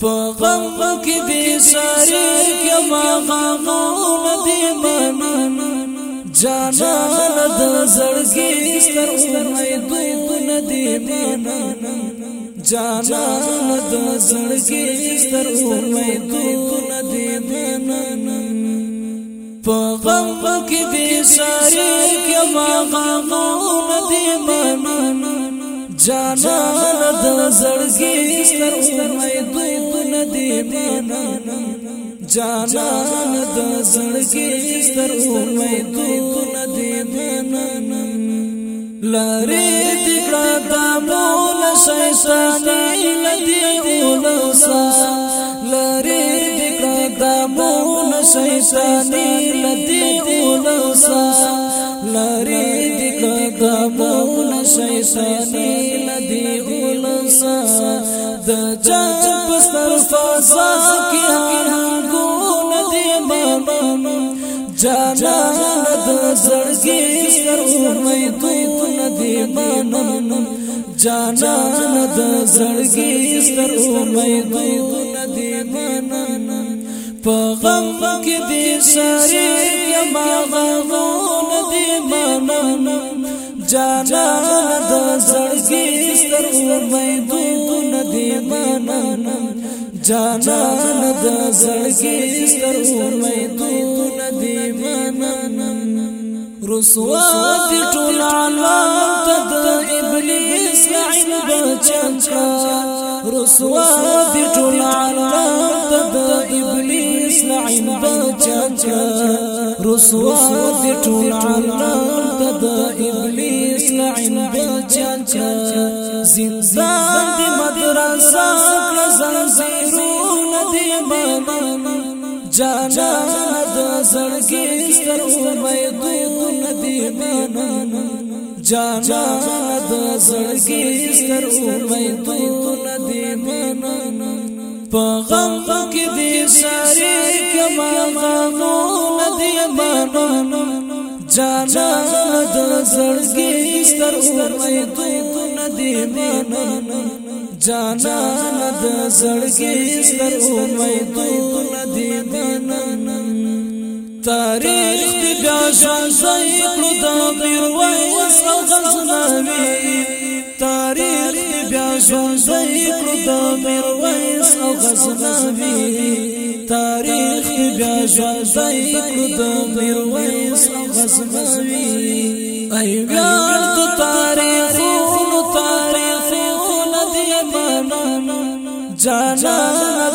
پغم کې دې ساري کې ما غمونه دې من جانا د زړګي ستر امید دونه دې من جانا د زړګي ستر امید دونه دې من پغم کې دې ساري کې ما غمونه دې من جانا د زړګي سترمې دوی دنه دی مانا جانا د زړګي سترمې دوی دنه دی مانا لری دکړه د مول شیطان لدی اولسا لری دکړه د مول شیطان لدی اولسا لری شیطانی ندی اولسا د جان پستر فضا کی هنگو ندی مانم جانا د زړګي سر اورمې تو ندی مانم جانا د زړګي سر اورمې تو ندی مانم په غم کې دې ساري یما غمو جانان د زړګي سترګو میدون دی مانان جانان د زړګي سترګو میدون دی مانان رسوا دی ټول عالم ته د ابلیس لعن بچن رسوا دی ټول عالم ته د ابلیس لعن بچن رسوا دی ټول عالم زندان دی مدرسا کړه زنجیرونه دی بند جانا د زړګي ستر امیدون دی بند جانا د زړګي ستر امیدون دی بند په غم جانا د زړګي ستر اورمې دونه دی مانا جانا د زړګي ستر اورمې دونه دی مانا تاریخ دی بیا ژوند زوی کړو د میرویس او غزنوی تاریخ دی بیا ژوند زوی کړو د میرویس او غزنوی تاریخ بیا ژوندۍ کړو د میرویس غزنوي ای ویار د تاریخونو تاریخونو دی منان جانا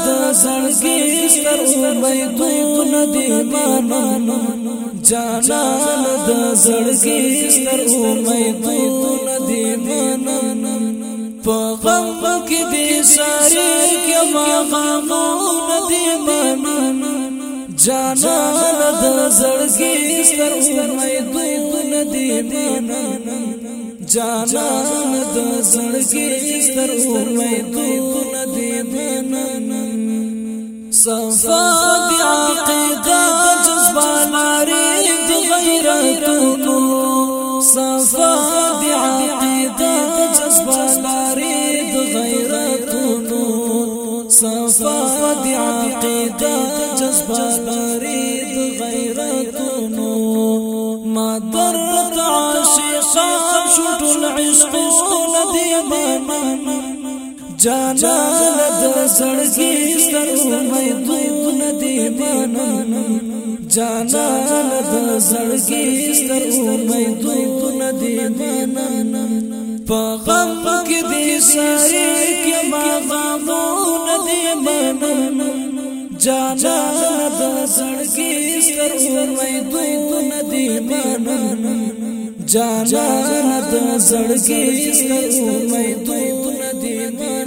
د زړګي سترو میدون دی منان جانا د زړګي سترو میدون دی منان په غم کې دې ساري کې ما غمو ندی منان सर में सर د त د عقیده جذبه لري د غیرتونو ما درت عاشقان شټل عشقون دی منن جانا د زړګي سترو مېدون دی منن جانا د زړګي سترو مېدون دی منن پغم کې دې ساري کې ما غمو نه دې منم جانا د زړګي ستر مې دوی نه دې منم جانا د زړګي ستر مې دوی نه دې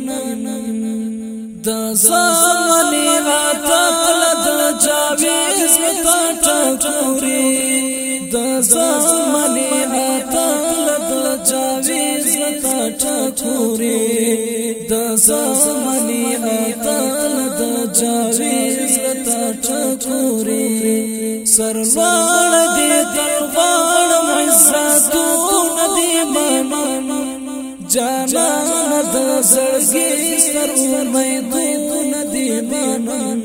منم د زمانه راتل د جاویز متا ټاټوري د زمانه راتل د جاویز ټکورې د زماني اتل د جاویز لتا ټکورې سرلوړ دې تلوار مزاتون دې منن جانان د زړګي سر امیدون دې منن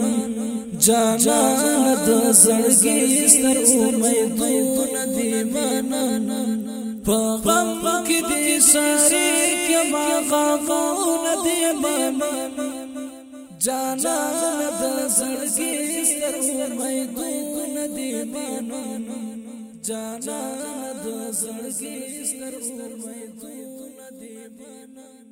جانان د زړګي سر امیدون دې منن पा पकी सस न दे बरूर मदी दरसे सरूर मे ब न